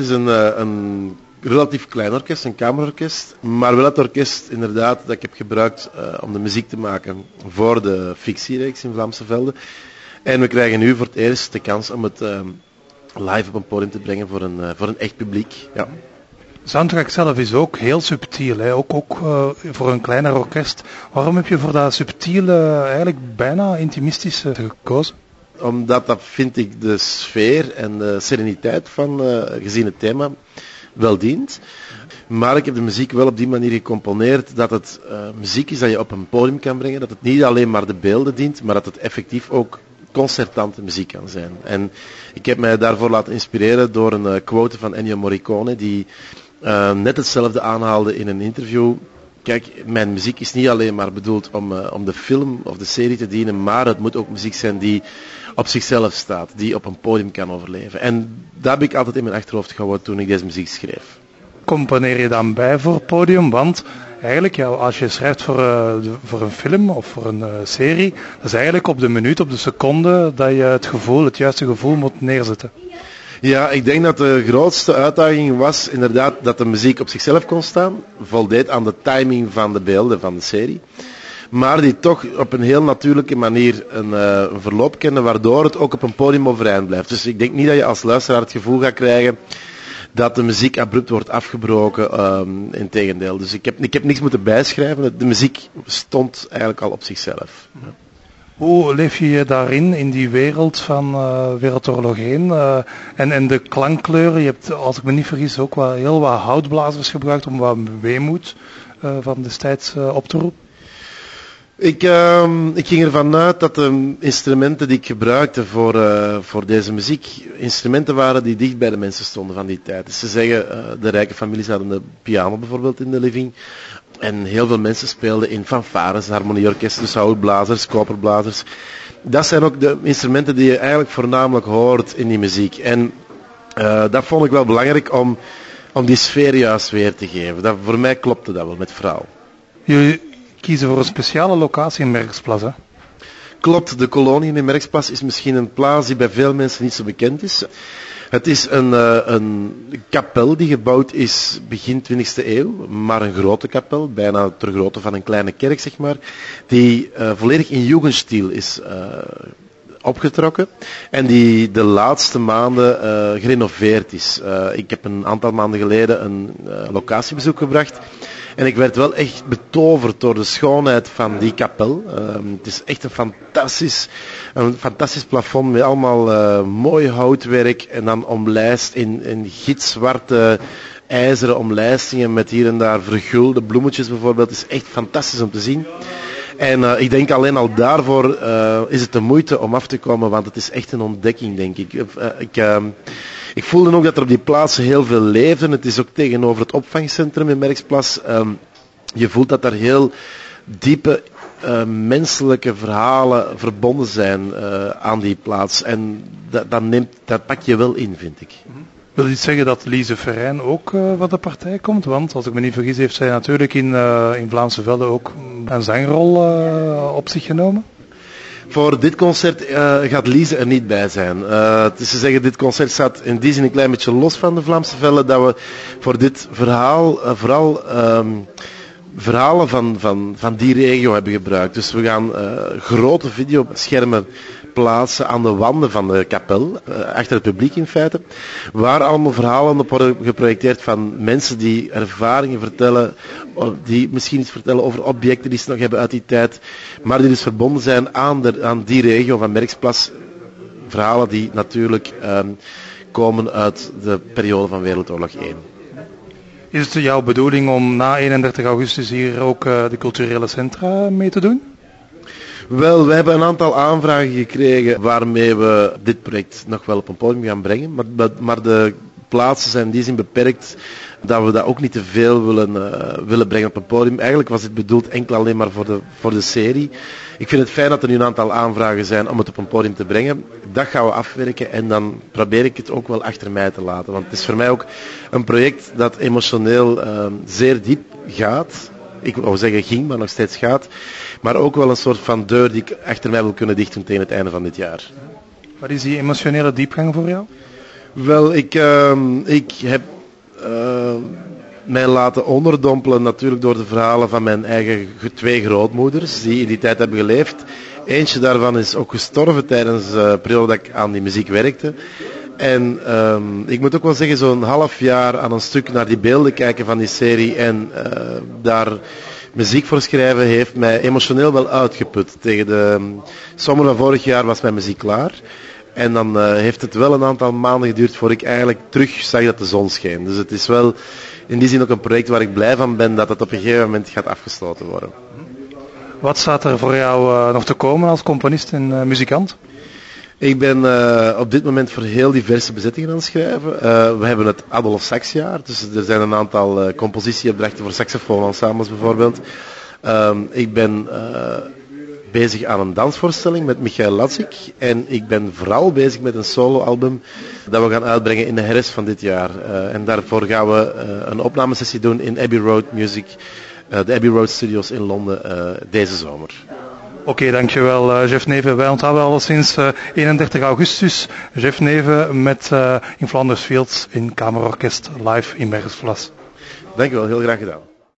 is een, uh, een relatief klein orkest, een kamerorkest. Maar wel het orkest inderdaad dat ik heb gebruikt uh, om de muziek te maken voor de fictiereeks in Vlaamse Velden. En we krijgen nu voor het eerst de kans om het uh, live op een podium te brengen voor een, uh, voor een echt publiek. Ja. Soundtrack zelf is ook heel subtiel, hè? ook, ook uh, voor een kleiner orkest. Waarom heb je voor dat subtiele, eigenlijk bijna intimistische gekozen? Omdat dat vind ik de sfeer en de sereniteit van uh, gezien het thema wel dient. Maar ik heb de muziek wel op die manier gecomponeerd dat het uh, muziek is dat je op een podium kan brengen. Dat het niet alleen maar de beelden dient, maar dat het effectief ook concertante muziek kan zijn. En ik heb mij daarvoor laten inspireren door een uh, quote van Ennio Morricone, die net hetzelfde aanhaalde in een interview. Kijk, mijn muziek is niet alleen maar bedoeld om, uh, om de film of de serie te dienen, maar het moet ook muziek zijn die op zichzelf staat, die op een podium kan overleven. En dat heb ik altijd in mijn achterhoofd gehouden toen ik deze muziek schreef. Componeer je dan bij voor podium? Want eigenlijk, ja, als je schrijft voor, uh, voor een film of voor een uh, serie, dat is eigenlijk op de minuut, op de seconde, dat je het gevoel, het juiste gevoel moet neerzetten. Ja, ik denk dat de grootste uitdaging was inderdaad dat de muziek op zichzelf kon staan, voldeed aan de timing van de beelden van de serie. Maar die toch op een heel natuurlijke manier een, een verloop kennen, waardoor het ook op een podium overeind blijft. Dus ik denk niet dat je als luisteraar het gevoel gaat krijgen dat de muziek abrupt wordt afgebroken. Um, Integendeel. Dus ik heb, ik heb niks moeten bijschrijven. De muziek stond eigenlijk al op zichzelf. Ja. Hoe leef je je daarin, in die wereld van uh, Wereldoorlog 1? Uh, en, en de klankkleuren, je hebt, als ik me niet vergis, ook wel heel wat houtblazers gebruikt om wat weemoed uh, van destijds op te roepen. Ik, uh, ik ging ervan uit dat de instrumenten die ik gebruikte voor, voor deze muziek, instrumenten waren die dicht bij de mensen stonden van die tijd. Dus ze zeggen, de rijke families hadden de piano bijvoorbeeld in de living. En heel veel mensen speelden in fanfares, harmonieorkesten, dus houtblazers, koperblazers. Dat zijn ook de instrumenten die je eigenlijk voornamelijk hoort in die muziek. En uh, dat vond ik wel belangrijk om, om die sfeer juist weer te geven. Dat, voor mij klopte dat wel met vrouw. Jullie kiezen voor een speciale locatie in Merksplas, hè? Klopt, de kolonie in Merksplas is misschien een plaats die bij veel mensen niet zo bekend is. Het is een, uh, een kapel die gebouwd is begin 20e eeuw, maar een grote kapel, bijna ter grootte van een kleine kerk, zeg maar, die uh, volledig in Jugendstil is uh, opgetrokken en die de laatste maanden gerenoveerd is. Ik heb een aantal maanden geleden een locatiebezoek gebracht en ik werd wel echt betoverd door de schoonheid van die kapel. Uh, het is echt een fantastisch, een fantastisch plafond met allemaal uh, mooi houtwerk en dan omlijst in, in gitzwarte ijzeren omlijstingen met hier en daar vergulde bloemetjes bijvoorbeeld. Het is echt fantastisch om te zien. En uh, ik denk alleen al daarvoor uh, is het de moeite om af te komen, want het is echt een ontdekking, denk ik. Ik, uh, ik voelde ook dat er op die plaatsen heel veel leefde. Het is ook tegenover het opvangcentrum in Merksplas. Um, je voelt dat er heel diepe menselijke verhalen verbonden zijn aan die plaats. En dat, neemt, dat pak je wel in, vind ik. -hmm. Wil dit zeggen dat Lise Verijn ook uh, van de partij komt? Want als ik me niet vergis, heeft zij natuurlijk in, in Vlaamse Velden ook een zangrol uh, op zich genomen? Voor dit concert uh, gaat Lise er niet bij zijn. Uh, te zeggen, dit concert staat in die zin een klein beetje los van de Vlaamse Vellen, dat we voor dit verhaal vooral um, verhalen van, van, van die regio hebben gebruikt. Dus we gaan grote videoschermen plaatsen aan de wanden van de kapel, achter het publiek in feite, waar allemaal verhalen op worden geprojecteerd van mensen die ervaringen vertellen, die misschien iets vertellen over objecten die ze nog hebben uit die tijd, maar die dus verbonden zijn aan, de, aan die regio van Merksplas. Verhalen die natuurlijk um, komen uit de periode van Wereldoorlog 1. Is het jouw bedoeling om na 31 augustus hier ook uh, de culturele centra mee te doen? Wel, we hebben een aantal aanvragen gekregen waarmee we dit project nog wel op een podium gaan brengen. Maar, maar de plaatsen zijn in die zin beperkt dat we dat ook niet te veel willen, uh, willen brengen op een podium. Eigenlijk was het bedoeld enkel alleen maar voor de, voor de serie. Ik vind het fijn dat er nu een aantal aanvragen zijn om het op een podium te brengen. Dat gaan we afwerken en dan probeer ik het ook wel achter mij te laten. Want het is voor mij ook een project dat emotioneel uh, zeer diep gaat ik wou zeggen ging, maar nog steeds gaat. Maar ook wel een soort van deur die ik achter mij wil kunnen dichten tegen het einde van dit jaar. Wat is die emotionele diepgang voor jou? Wel, ik, ehm, ik heb uh, mij laten onderdompelen natuurlijk door de verhalen van mijn eigen twee grootmoeders die in die tijd hebben geleefd. Eentje daarvan is ook gestorven tijdens de periode dat ik aan die muziek werkte. En um, ik moet ook wel zeggen, zo'n half jaar aan een stuk naar die beelden kijken van die serie en uh, daar muziek voor schrijven heeft mij emotioneel wel uitgeput. Tegen de zomer van vorig jaar was mijn muziek klaar. En dan uh, heeft het wel een aantal maanden geduurd voor ik eigenlijk terug zag dat de zon scheen. Dus het is wel in die zin ook een project waar ik blij van ben dat het op een gegeven moment gaat afgesloten worden. Wat staat er voor jou uh, nog te komen als componist en muzikant? Ik ben uh, op dit moment voor heel diverse bezettingen aan het schrijven. Uh, we hebben het Adolf Saxjaar, dus er zijn een aantal uh, compositieopdrachten voor saxofoonensembles bijvoorbeeld. Uh, ik ben bezig aan een dansvoorstelling met Michael Latzik en ik ben vooral bezig met een soloalbum dat we gaan uitbrengen in de herfst van dit jaar. en daarvoor gaan we een opnamesessie doen in Abbey Road Music, de Abbey Road Studios in Londen deze zomer. Oké, okay, dankjewel uh, Jeff Neven. Wij onthouden al sinds uh, 31 augustus Jeff Neven met uh, in Flanders Fields in Kamerorkest live in Bergsvlas. Dankjewel, heel graag gedaan.